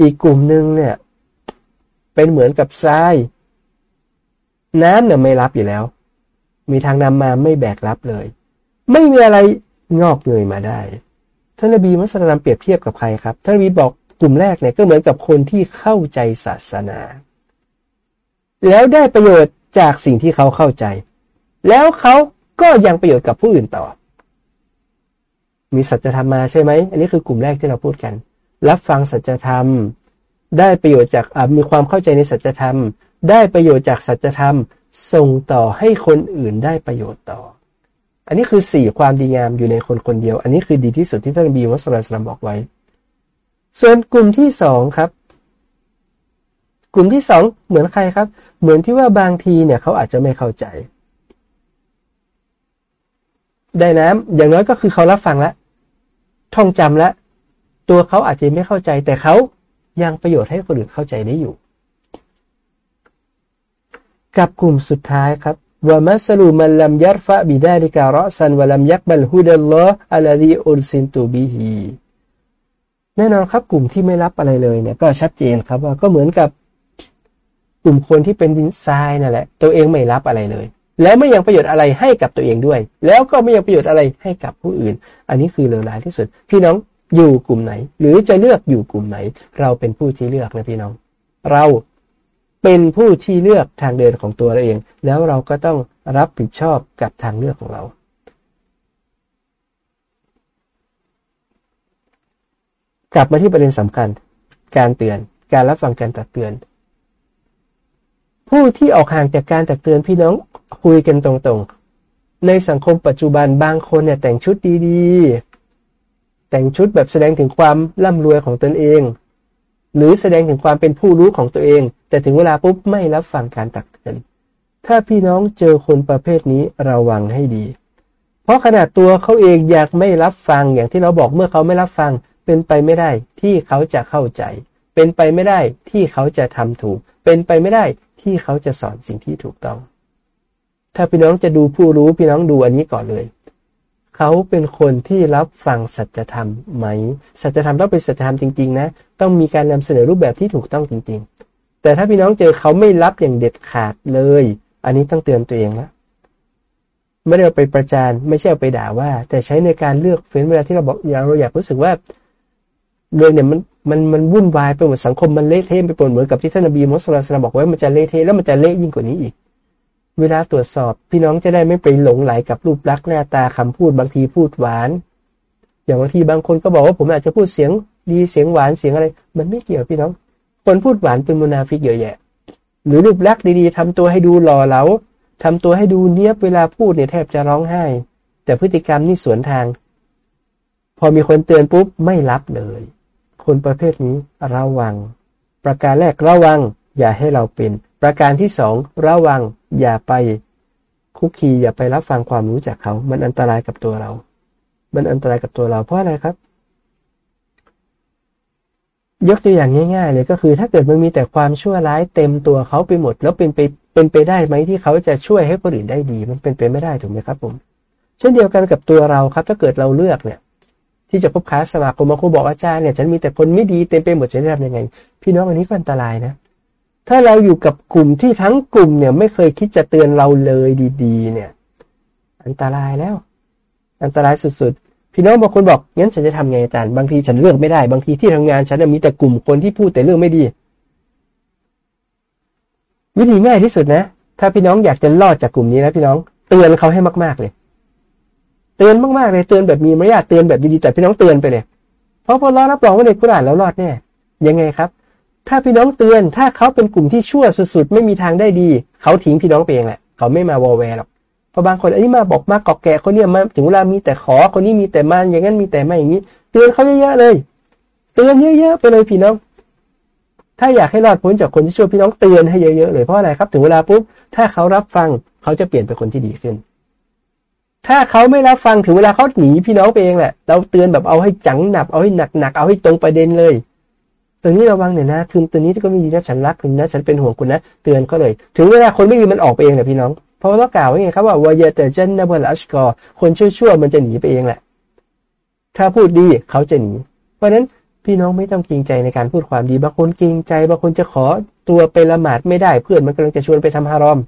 อีกกลุ่มหนึ่งเนี่ยเป็นเหมือนกับทราย น้ำเนี่ยไม่รับอยู่แล้ว มีทางนำมาไม่แบกรับเลย ไม่มีอะไรงอกเงยมาได้ ท่านนบีมุสลิมเปรียบเทียบกับใครครับ ท่านนบีบอกกลุ่มแรกเนี่ยก็เหมือนกับคนที่เข้าใจศาสนา แล้วได้ประโยชน์จากสิ่งที่เขาเข้าใจ แล้วเขาก็ยังประโยชน์กับผู้อื่นต่อ มีสัจธรรมมาใช่ไหม อันนี้คือกลุ่มแรกที่เราพูดกัน รับฟังสัจธรรม ได้ประโยชน์จากมีความเข้าใจในสัจธรรม ได้ประโยชน์จากสัจธรรม ส่งต่อให้คนอื่นได้ประโยชน์ต่อ อันนี้คือสี่ความดีงามอยู่ในคนคนเดียว อันนี้คือดีที่สุดที่ท่านบีมุสลิมบอกไว้ ส่วนกลุ่มที่สองครับ กลุ่มที่สองเหมือนใครครับ เหมือนที่ว่าบางทีเนี่ยเขาอาจจะไม่เข้าใจ ได้น้ำอย่างน้อยก็คือเขารับฟังแล้วท่องจำแล้วตัวเขาอาจจะไม่เข้าใจ แต่เขายังประโยชน์ให้คนอื่นเข้าใจได้อยู่ กับกลุ่มสุดท้ายครับว่ามัสลูมันลัมยัรฟะบิดาลิการะซันวะลัมยักบัลฮุดัลลอฮ์อัลลดีอุลซินตูบิฮีแน่นอนครับกลุ่มที่ไม่รับอะไรเลยเนี่ยก็ชัดเจนครับว่าก็เหมือนกับกลุ่มคนที่เป็นดินทรายนั่นแหละ ตัวเองไม่รับอะไรเลย แล้วไม่ยังประโยชน์อะไรให้กับตัวเองด้วย แล้วก็ไม่ยังประโยชน์อะไรให้กับผู้อื่น อันนี้คือเลวร้ายที่สุด พี่น้องอยู่กลุ่มไหน หรือจะเลือกอยู่กลุ่มไหน เราเป็นผู้ที่เลือกนะพี่น้อง เรา เป็นผู้ที่เลือกทางเดินของตัวเราเอง แล้วเราก็ต้องรับผิดชอบกับทางเลือกของเรา กลับมาที่ประเด็นสำคัญ การเตือน การรับฟังการตักเตือน ผู้ที่ออกห่างจากการตักเตือนพี่น้องคุยกันตรงๆ ในสังคมปัจจุบันบางคนเนี่ยแต่งชุดดีๆ แต่งชุดแบบแสดงถึงความร่ำรวยของตนเอง หรือแสดงถึงความเป็นผู้รู้ของตัวเอง แต่ถึงเวลาปุ๊บไม่รับฟังการตักเตือน ถ้าพี่น้องเจอคนประเภทนี้ระวังให้ดี เพราะขนาดตัวเขาเองอยากไม่รับฟังอย่างที่เราบอกเมื่อเขาไม่รับฟัง เป็นไปไม่ได้ที่เขาจะเข้าใจ เป็นไปไม่ได้ที่เขาจะทำถูก เป็นไปไม่ได้ที่เขาจะสอนสิ่งที่ถูกต้อง ถ้าพี่น้องจะดูผู้รู้พี่น้องดูอันนี้ก่อนเลยเขาเป็นคนที่รับฟังสัจธรรมไหม สัจธรรมต้องเป็นสัจธรรมจริง ๆ นะ ต้องมีการนำเสนอรูปแบบที่ถูกต้องจริงๆ แต่ถ้าพี่น้องเจอเขาไม่รับอย่างเด็ดขาดเลย อันนี้ต้องเตือนตัวเองแล้วไม่ได้เอาไปประจานไม่ใช่เอาไปด่าว่า แต่ใช้ในการเลือกเฟ้นเวลาที่เราบอกอย่างเราอยากรู้สึกว่าเรื่องเนี่ยมันมันมันวุ่นวายไปหมดสังคมมันเละเทะไปหมดเหมือนกับที่ท่านนบีมุสลิมบอกไว้มันจะเละเทะแล้วมันจะเละยิ่งกว่านี้อีก เวลาตรวจสอบพี่น้องจะได้ไม่ไปหลงไหลกับรูปลักษณ์หน้าตาคำพูดบางทีพูดหวาน อย่างบางทีบางคนก็บอกว่าผมอาจจะพูดเสียงดีเสียงหวานเสียงอะไร มันไม่เกี่ยวพี่น้อง คนพูดหวานเป็นมุนาฟิกเยอะแยะ หรือรูปลักษณ์ดีๆทำตัวให้ดูหล่อเหลาทำตัวให้ดูเนี้ยบเวลาพูดเนี่ยแทบจะร้องไห้ แต่พฤติกรรมนี่สวนทาง พอมีคนเตือนปุ๊บไม่รับเลย คนประเภทนี้ระวัง ประการแรกระวัง อย่าให้เราเป็น ประการที่สองระวัง อย่าไปคุกคีอย่าไปรับฟังความรู้จากเขา มันอันตรายกับตัวเรา มันอันตรายกับตัวเราเพราะอะไรครับ ยกตัวอย่างง่ายๆเลยก็คือ ถ้าเกิดมันมีแต่ความชั่วร้ายเต็มตัวเขาไปหมด แล้วเป็นไปเป็นไปได้ไหมที่เขาจะช่วยให้คนอื่นได้ดี มันเป็นไปไม่ได้ถูกไหมครับผมเช่นเดียวกันกับตัวเราครับ ถ้าเกิดเราเลือกเนี่ย ที่จะพบค้าสมาคมมาครูบอกอาจารย์เนี่ยฉันมีแต่คนไม่ดีเต็มไปหมดจะทำยังไง พี่น้องอันนี้ก็อันตรายนะ ถ้าเราอยู่กับกลุ่มที่ทั้งกลุ่มเนี่ยไม่เคยคิดจะเตือนเราเลยดี ๆ เนี่ย อันตรายแล้ว อันตรายสุดๆ พี่น้องบางคนบอกงั้นฉันจะทำไงอาจารย์บางทีฉันเลือกไม่ได้บางทีที่ทำงานฉันมีแต่กลุ่มคนที่พูดแต่เรื่องไม่ดี วิธีง่ายที่สุดนะ ถ้าพี่น้องอยากจะรอดจากกลุ่มนี้นะพี่น้องเตือนเขาให้มากๆเลย เตือนมากๆเลยเตือนแบบมีมารยาทเตือนแบบดีๆแต่พี่น้องเตือนไปเลย เพราะพอเรารับรองว่าในกุรานแล้วรอดแน่ยังไงครับ ถ้าพี่น้องเตือนถ้าเขาเป็นกลุ่มที่ชั่วสุดๆไม่มีทางได้ดี เขาทิ้งพี่น้องไปเองแหละเขาไม่มาวอแวร์หรอก พราะบางคนอันนี้มาบอกมากอกแก่คนนี้มาถึงเวลามีแต่ขอคนนี้มีแต่มันอย่างนั้นมีแต่ไม่อย่างนี้ เตือนเขาเยอะๆเลย เตือนเยอะๆไปเลยพี่น้อง ถ้าอยากให้รอดพ้นจากคนที่ชั่วพี่น้องเตือนให้เยอะๆเลยเพราะอะไรครับถึงเวลาปุ๊บถ้าเขารับฟังเขาจะเปลี่ยนเป็นคนที่ดีขึ้น ถ้าเขาไม่รับฟังถึงเวลาเขาหนีพี่น้องไปเองแหละ เราเตือนแบบเอาให้จังหนับเอาให้หนักๆเอาให้ตรงประเด็นเลยตัวนี้ระวังเนี่ยนะคือตัวนี้ก็ไม่ดีนะฉันรักคุณนะ ฉันเป็นห่วงคุณนะ เตือนก็เลย ถึงเวลาคนไม่ดีมันออกไปเองแหละพี่น้อง พราะเรากล่าวไว้ไงครับว่าวายแต่เจนนะบลอัชกอคนชั่วๆมันจะหนีไปเองแหละ ถ้าพูดดีเขาจะหนี เพราะนั้นพี่น้องไม่ต้องเกรงใจในการพูดความดีบางคนเกรงใจบางคนจะขอตัวไปละหมาดไม่ได้เพื่อนมันกำลังจะชวนไปทำฮารอม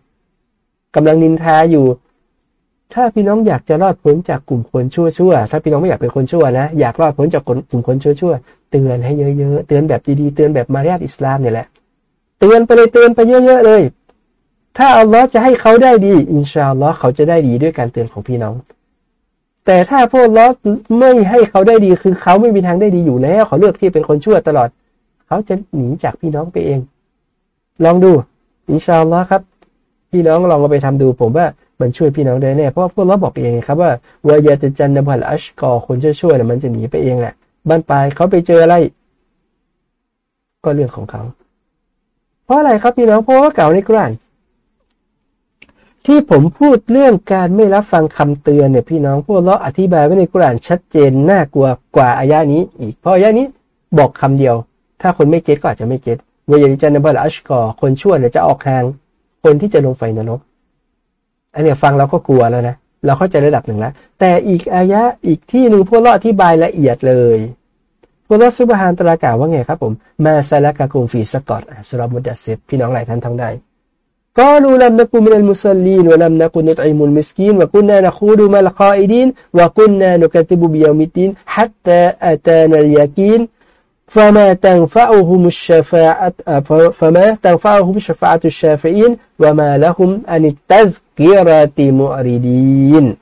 กำลังนินทาอยู่ ถ้าพี่น้องอยากจะรอดพ้นจากกลุ่มคนชั่วๆถ้าพี่น้องไม่อยากเป็นคนชั่วนะอยากรอดพ้นจากกลุ่มคนชั่วๆเตือนให้เยอะๆเตือนแบบดีๆเตือนแบบมารยาทอิสลามเนี่ยแหละเตือนไปเลยเตือนไปเยอะๆเลย ถ้าอัลลอฮ์จะให้เขาได้ดี อินชาอัลลอฮ์เขาจะได้ดีด้วยการเตือนของพี่น้อง แต่ถ้าพวกลอไม่ให้เขาได้ดีคือเขาไม่มีทางได้ดีอยู่แล้ว เขาเลือกที่เป็นคนชั่วตลอด เขาจะหนีจากพี่น้องไปเอง ลองดูอินชาอัลลอฮ์ครับพี่น้องลองเอาไปทำดูผมว่ามันช่วยพี่น้องได้แน่เพราะพวกเราบอกเองครับว่าวายาจะจันนบัลอัชกอคนชั่วๆมันจะหนีไปเองแหละบ้านปลายเขาไปเจออะไร ก็เรื่องของเขา เพราะอะไรครับพี่น้องเพราะว่าเก่าในกุราน ที่ผมพูดเรื่องการไม่รับฟังคำเตือนเนี่ยพี่น้องพวกเราอธิบายไว้ในกุรานชัดเจนน่ากลัวกว่าอายะนี้ อีกเพราะอายะนี้บอกคำเดียว ถ้าคนไม่เก็ตก็อาจจะไม่เก็ตเวยาจันนบัลอัชกอคนชั่วเนี่ยจะออกทาง คนที่จะลงไฟนรกอันนี้ฟังเราก็กลัวแล้วนะเราเข้าใจระดับหนึ่งแล้วแต่อีกอายะอีกที่หนึ่งพวกเราอธิบายละเอียดเลยพวกเราสุบฮานตรากล่าวว่าไงครับผมมาซาลกะกุมฟีสกอตสุรมุดัสเซพี่น้องหลายท่านท่องได้ قالوا لم نكن من المصلين ولم نكن نطعم المسكين وكنا نخوض مع القائدين وكنا نكتب بيوم الدين حتى أتانا اليقين. فما تنفعهم الشفاعة فما تنفعهم شفاعة الشافعين وما لهم عن التذكرة معرضين.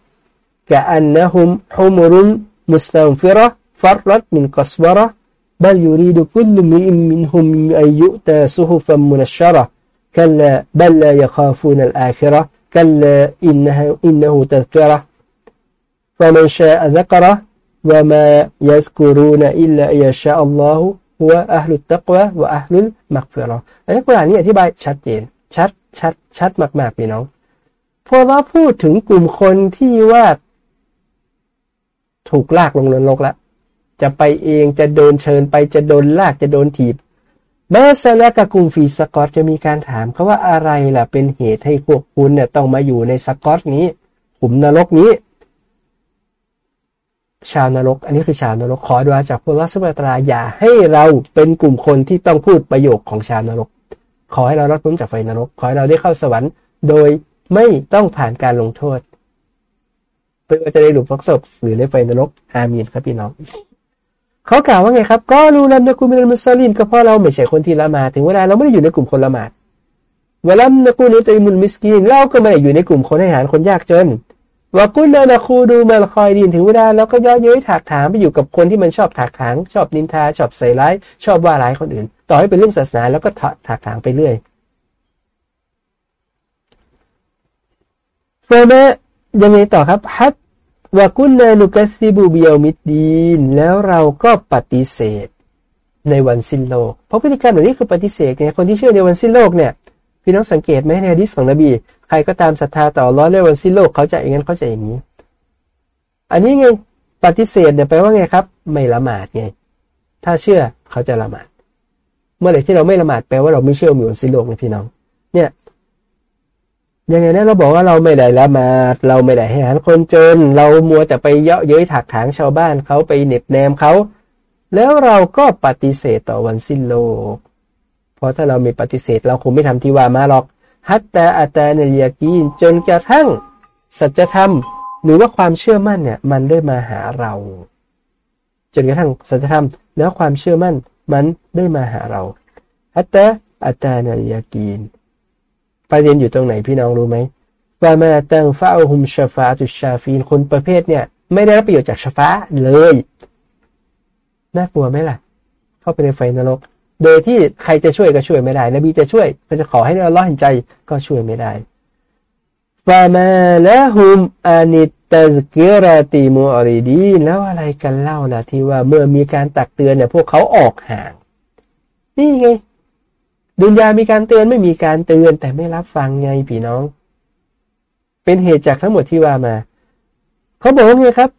كأنهم حمر مستنفرة فرت من قصبرة بل يريد كل منهم أن يؤتى صحفا منشرة. كلا بل لا يخافون الآخرة كلا إنها إنه تذكرة فمن شاء ذكره وما يذكرون إلا أن يشاء الله هو أهل التقوى وأهل المغفرة อันนี้กุรานนี้อธิบายชัดเจนชัดชัดชัดมากๆพี่น้องพอเราพูดถึงกลุ่มคนที่ว่า ถูกลากลงนรกแล้วจะไปเองจะโดนเชิญไปจะโดนลากจะโดนถีบ แม้ซาลกะกุมฟีสกอตจะมีการถามเขาว่าอะไรล่ะเป็นเหตุให้พวกคุณเนี่ยต้องมาอยู่ในสกอตนี้ขุมนรกนี้ ชาวนรก อันนี้คือชาวนรกขอดูอาจากพระรัศมีตราอย่าให้เราเป็นกลุ่มคนที่ต้องพูดประโยคของชาวนรก ขอให้เรารอดพ้นจากไฟนรก ขอให้เราได้เข้าสวรรค์ โดยไม่ต้องผ่านการลงโทษเพื่อจะได้หลุดพักศพหรือในไฟนรกอามีนครับพี่น้อง เขากล่าวว่าไงครับ ก็รู้ลำนะกุมินมุสลิมก็เพราะเราไม่ใช่คนที่ละหมาดถึงเวลาเราไม่ได้อยู่ในกลุ่มคนละหมาดเวลานะกุนิตมุลมิสกีนเราก็ไม่ได้อยู่ในกลุ่มคนให้อาหารคนยากจนว่ากุนนาคูดูมาคอยดินถึงเวลาเราก็ย่อเย้ยถากถางไปอยู่กับคนที่มันชอบถากถางชอบนินทาชอบใส่ร้าย ชอบว่าร้ายคนอื่น ต่อให้เป็นเรื่องศาสนาแล้วก็ถากถางไปเรื่อยเฟอร์เมยังไงต่อครับฮัต วากุนนานุกัสซิบูเบิยมิดดีน แล้วเราก็ปฏิเสธ ในวันสิ้นโลก เพราะพฤติกรรมแบบนี้คือปฏิเสธไงคนที่เชื่อในวันสิ้นโลกเนี่ยพี่น้องสังเกตไหมในดิสของนบี ใครก็ตามศรัทธาต่อร้อนในวันสิ้นโลกเขาจะอย่างนั้นเขาจะอย่างนี้ อันนี้ไงปฏิเสธเนี่ยแปลว่าไงครับ ไม่ละหมาดไง ถ้าเชื่อเขาจะละหมาด เมื่อไหร่ที่เราไม่ละหมาดแปลว่าเราไม่เชื่อมีวันสิ้นโลกนะพี่น้อง เนี่ย ยังไงนะเราบอกว่าเราไม่ได้ละมาเราไม่ได้ให้อาหารคนจน เรามัวแต่ไปเยาะเย้ยถักถางชาวบ้านเขาไปเน็บแนมเขา แล้วเราก็ปฏิเสธต่อวันสิ้นโลก เพราะถ้าเราไม่ปฏิเสธเราคงไม่ทำที่ว่ามาหรอก ฮัตตาอัตาเนียกีนจนกระทั่ง สัจธรรมหรือว่าความเชื่อมั่นเนี่ยมันได้มาหาเรา จนกระทั่งสัจธรรมแล้วความเชื่อมั่นมันได้มาหาเราฮัตตาอัตาเนียกีน ประเด็นอยู่ตรงไหนพี่น้องรู้ไหมว่ามาตังฟาอุมชาฟาตุชาฟีนคนประเภทเนี่ย ไม่ได้รับประโยชน์จากชาฟาเลย น่ากลัวไหมล่ะ เข้าไปในไฟนรก โดยที่ใครจะช่วยก็ช่วยไม่ได้ นบีจะช่วยก็จะขอให้เราล้อเห็นใจก็ช่วยไม่ได้ฟามาละฮุมอานิตตะเกราติมูอริดีแล้วอะไรกันเล่าล่ะที่ว่าเมื่อมีการตักเตือนเนี่ย พวกเขาออกห่าง นี่ไง ดุนยามีการเตือนไม่มีการเตือนแต่ไม่รับฟังไงพี่น้อง เป็นเหตุจากทั้งหมดที่ว่ามา เขาบอกว่าไงครับ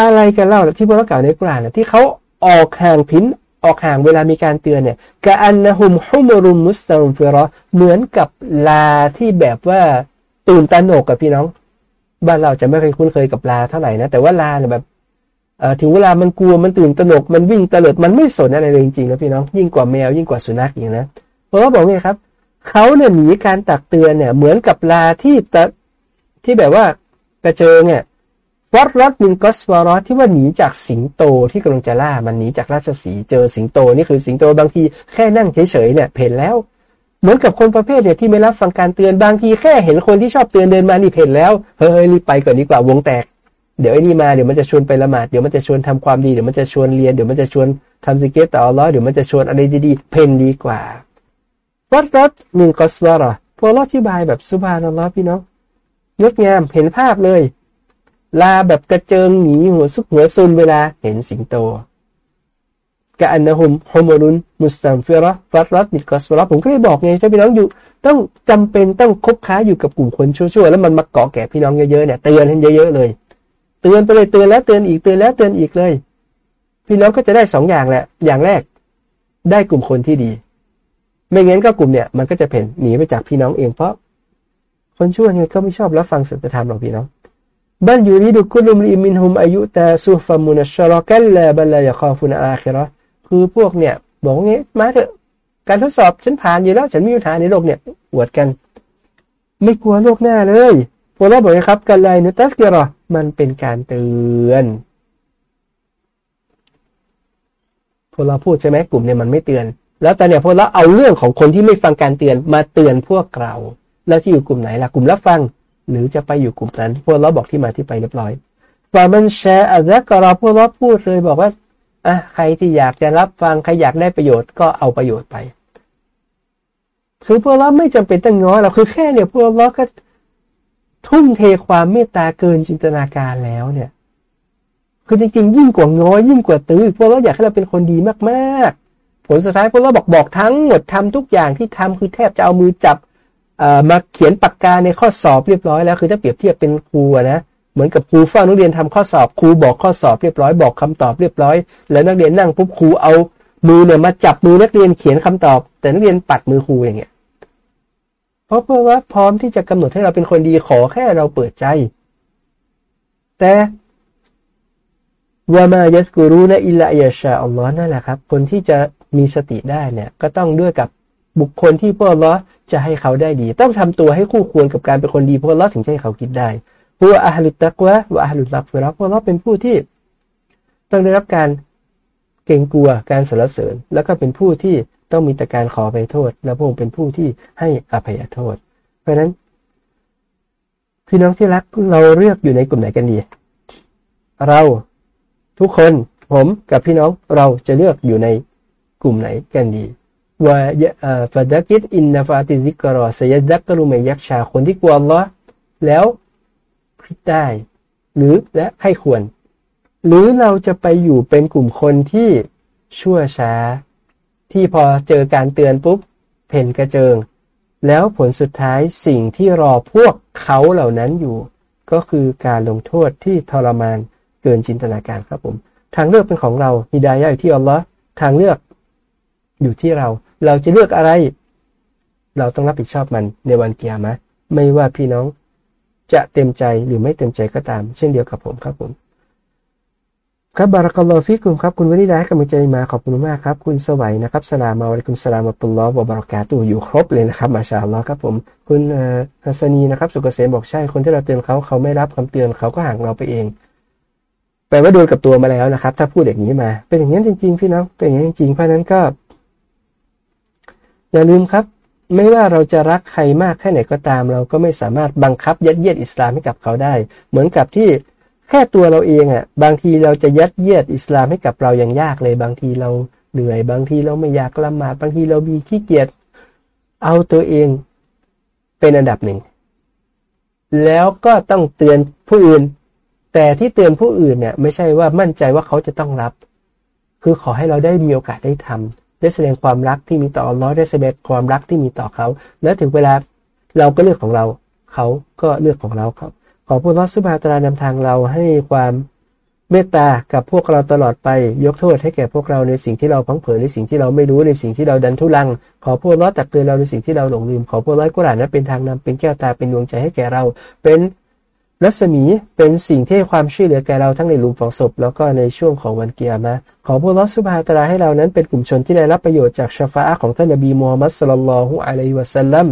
อะไรกันเล่าที่พวกเรากล่าวในกลานที่เขาออกห่างผินออกห่างเวลามีการเตือนเนี่ยกะอันนะฮุมฮุมรุมมุสตัมฟิรอเหมือนกับลาที่แบบว่าตื่นตระหนกกับพี่น้อง บ้านเราจะไม่เคยคุ้นเคยกับลาเท่าไหร่นะแต่ว่าลาเนี่ยแบบ ถึงเวลามันกลัวมันตื่นตระหนกมันวิ่งตะเลิดมันไม่สนอะไรเลยจริงๆนะพี่น้องยิ่งกว่าแมวยิ่งกว่าสุนัขอย่างนะเพราะว่าบอกไงครับเขาเนี่ยหนีการตักเตือนเนี่ย เหมือนกับลาที่ตะที่แบบว่ากระเจิงเนี่ยفرت من قسورة ที่ว่าหนีจากสิงโตที่กำลังจะล่ามันหนีจากราชสีห์เจอสิงโตนี่คือสิงโตบางทีแค่นั่งเฉยๆเนี่ยเผ่นแล้ว เหมือนกับคนประเภทเนี่ยที่ไม่รับฟังการเตือนบางทีแค่เห็นคนที่ชอบเตือนเดินมานี่เผ่นแล้วเฮ้ยรีบไปก่อนดีกว่าวงแตก เดี๋ยวไอ้นี่มาเดี๋ยวมันจะชวนไปละหมาดเดี๋ยวมันจะชวนทำความดีเดี๋ยวมันจะชวนเรียนเดี๋ยวมันจะชวนทำสิกเกตต่อร้อยเดี๋ยวมันจะชวนอะไรดีๆเพ่นดีกว่าวัดรัดมินกอสวารอพอเราอธิบายแบบสุภาพนะพี่น้องงดงามเห็นภาพเลย ลาแบบกระเจิงหนีหัวซุกหัวซุนเวลาเห็นสิงโตกะอันนะฮุมฮุมรุนมุสตัมฟิรอฟัตรัตมิกอสฟรผมก็เลยบอกไงถ้าพี่น้องอยู่ ต้องจำเป็นต้องคบค้าอยู่กับกลุ่มคนชั่วๆ แล้วมันมาเกาะแก่พี่น้องเยอะๆเนี่ยเตือนให้เยอะๆเลย เตือนไปเลยเตือนแล้วเตือนอีกเตือนแล้วเตือนอีกเลย พี่น้องก็จะได้สองอย่างแหละ อย่างแรก ได้กลุ่มคนที่ดี ไม่งั้นก็กลุ่มเนี่ยมันก็จะเพ่นหนีไปจากพี่น้องเองเพราะ คนชั่วเนี่ยก็ไม่ชอบรับฟังสัจธรรมหรอกพี่น้องบัลยูริดุคุลุมลิมินฮุมอายุตาซูฟามุนชรอกัลลาบัลลายคอฟุนอาคิรอคือพวกเนี่ย บอกงี้มาเถอะการทดสอบฉันผ่านอยู่แล้วฉันมีปัญหาในโลกเนี่ยอวดกัน ไม่กลัวโลกหน้าเลย พวกเราบอกนะครับกันเลยนุตัสเกรอมันเป็นการเตือนพวกเราพูดใช่ไหมกลุ่มเนี่ยมันไม่เตือน แล้วแต่เนี่ยพวกเราเอาเรื่องของคนที่ไม่ฟังการเตือนมาเตือนพวกเราแล้วจะอยู่กลุ่มไหนล่ะกลุ่มรับฟัง หรือจะไปอยู่กลุ่มนั้น พวกเราบอกที่มาที่ไปเรียบร้อยฝ่ามันแชร์อัลลก็เราพวกเราพูดเลยบอกว่าอะใครที่อยากจะรับฟังใครอยากได้ประโยชน์ก็เอาประโยชน์ไป คือพวกเราไม่จำเป็นต้องง้อเราคือแค่เนี่ยพวกเราก็ ทุ่มเทความเมตตาเกินจินตนาการแล้วเนี่ยคือจริงๆ ยิ่งกว่าง้อยิ่งกว่าตื้อพวกเราอยากให้เราเป็นคนดีมากๆ ผลสุดท้ายพวกเราบอกบอกทั้งหมดทำทุกอย่างที่ทำคือแทบจะเอามือจับมาเขียนปากกาในข้อสอบเรียบร้อยแล้วคือถ้าเปรียบเทียบเป็นครูนะเหมือนกับครูเฝ้านักเรียนทำข้อสอบครูบอกข้อสอบเรียบร้อยบอกคำตอบเรียบร้อย แล้วนักเรียนนั่งปุ๊บครูเอามือเนี่ยมาจับมือนักเรียนเขียนคำตอบ แต่นักเรียนปัดมือครูอย่างเงี้ย เพราะเพราะว่าพร้อมที่จะกำหนดให้เราเป็นคนดีขอแค่เราเปิดใจ แต่ว่ามายัสกูรูนะอิลลายชาอัลลอฮ์นั่นแหละครับ คนที่จะมีสติได้เนี่ยก็ต้องด้วยกับบุคคลที่พวกเราจะให้เขาได้ดี ต้องทำตัวให้คู่ควรกับการเป็นคนดีพวกเราถึงจะให้เขาคิดได้พวกอาหลุตักวะว่าอาหลุตักฟิรัพวกเราเป็นผู้ที่ ต้องได้รับการเกรงกลัวการสรรเสริญ แล้วก็เป็นผู้ที่ ต้องมีแต่การขอไปโทษ และพระองค์เป็นผู้ที่ให้อภัยโทษ เพราะฉะนั้นพี่น้องที่รักเราเลือกอยู่ในกลุ่มไหนกันดี เราทุกคนผมกับพี่น้องเราจะเลือกอยู่ในกลุ่มไหนกันดีว่าฟาดักิดอินนาฟาติซิกรอสยดักกรุเมยักชาคนที่กลัวละแล้วพิดได้ หรือและใครควร หรือเราจะไปอยู่เป็นกลุ่มคนที่ชั่วช้า ที่พอเจอการเตือนปุ๊บเพ่นกระเจิง แล้วผลสุดท้ายสิ่งที่รอพวกเขาเหล่านั้นอยู่ ก็คือการลงโทษที่ทรมานเกินจินตนาการครับผม ทางเลือกเป็นของเราฮิดายะอยู่ที่อัลลอฮ์ทางเลือกอยู่ที่เรา เราจะเลือกอะไร เราต้องรับผิดชอบมันในวันเกียร์มะไม่ว่าพี่น้องจะเต็มใจหรือไม่เต็มใจก็ตาม เช่นเดียวกับผมครับผม ครับบารักัลลอฟิกุมครับ คุณวนิดาให้กำลังใจมาขอบคุณมากครับ คุณสวัยนะครับสลามอะลัยกุมสลามอัตุลลอฮ์บารักาตูอยู่ครบเลยนะครับมาชาอัลลอฮ์ครับผมคุณฮัสนีนะครับ สุกเกษมบอกใช่คนที่เราเตือนเขาเขาไม่รับคำเตือนเขาก็ห่างเราไปเองแปลว่าโดนกับตัวมาแล้วนะครับ ถ้าพูดอย่างนี้มา เป็นอย่างนี้จริง ๆ พี่น้องเป็นอย่างนี้จริงๆเพราะนั้นก็ อย่าลืมครับ ไม่ว่าเราจะรักใครมากแค่ไหนก็ตาม เราก็ไม่สามารถบังคับยัดเยียดอิสลามให้กับเขาได้ เหมือนกับที่ แค่ตัวเราเองอะบางทีเราจะยัดเยียดอิสลามให้กับเราอย่างยากเลย บางทีเราเหนื่อย บางทีเราไม่อยากละหมาดบางทีเรามีขี้เกียจเอาตัวเองเป็นอันดับหนึ่ง แล้วก็ต้องเตือนผู้อื่น แต่ที่เตือนผู้อื่นเนี่ย ไม่ใช่ว่ามั่นใจว่าเขาจะต้องรับ คือขอให้เราได้มีโอกาสได้ทำได้แสดงความรักที่มีต่ออัลลอฮ์ได้แสดงความรักที่มีต่อเขา แล้วถึงเวลาเราก็เลือกของเรา เขาก็เลือกของเราครับ อพระลอสุบาตรานำทางเราให้ความเมตตากับพวกเราตลอดไปยกโทษให้แก่พวกเราในสิ่งที่เราพังเผยในสิ่งที่เราไม่รู้ในสิ่งที่เราดันทุลัง ขอพวกล้อตักเตือนเราในสิ่งที่เราหลงลืม ขอพวกล้อกุรานนั้นเป็นทางนำเป็นแก้วตาเป็นดวงใจให้แก่เรา เป็นรัศมีเป็นสิ่งที่ให้ความช่วยเหลือแก่เราทั้งในหลุมฝังศพแล้วก็ในช่วงของวันเกียร์มาขอพวกลอสุบฮาตราให้เรานั้นเป็นกลุ่มชนที่ได้รับประโยชน์จากชาฟาของท่านนบีมูฮัมมัดสุลลัลฮุอะลัยฮิวะสัลลัม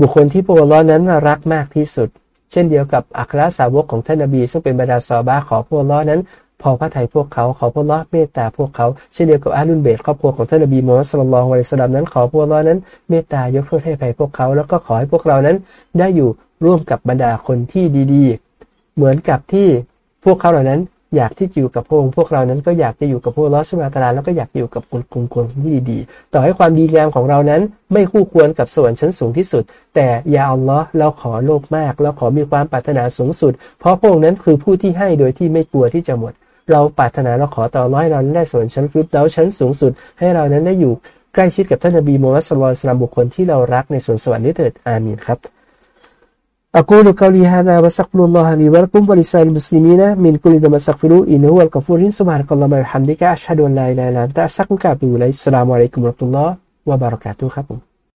บุคคลที่พวกเรานั้นรักมากที่สุด เช่นเดียวกับอัครสาวกของท่านนบี ซึ่งเป็นบรรดาซอบาขอพวกล้อนั้น พอพระทัยพวกเขาขอพวกล้อเมตตาพวกเขาเช่นเดียวกับอาลุนเบตครอบครัวของท่านนบีมูฮัมมัดสุลลัลลอฮุอะลิสลามนั้นขอพวกล้อนั้นเมตตายกโทษให้ภัยพวกเขาแล้วก็ขอให้พวกเรานั้น ได้อยู่ร่วมกับบรรดาคนที่ดี ๆ เหมือนกับที่พวกเขาเหล่านั้น อยากที่จะอยู่กับพระองค์พวกเรานั้นก็อยากจะอยู่กับพวกลอสมาตาแล้วก็อยากอยู่กับคนกลุ่มคนที่ดีๆ ต่อให้ความดีงามของเรานั้นไม่คู่ควรกับสวรรค์ชั้นสูงที่สุด แต่ยาอัลลอฮ์เราขอโลภมาก เราขอมีความปรารถนาสูงสุด เพราะพระองค์นั้นคือผู้ที่ให้โดยที่ไม่กลัวที่จะหมด เราปรารถนาเราขอต่อร้อยเราได้สวรรค์ชั้นฟิดแล้วชั้นสูงสุด ให้เรานั้นได้อยู่ใกล้ชิดกับท่านนบีมูฮัมมัดสุลลัลสลามบุคคลที่เรารักในสวนสวรรค์นี้เถิดอามีนครับ أقول قولي هذا واستغفر الله لي ولكم ولسائر المسلمين من كل ذنب استغفروه إنه هو الغفور سبحانك اللهم وبحمدك أشهد أن لا إله إلا أنت أستغفرك وأتوب إليك السلام عليكم ورحمة الله وبركاته ครับผม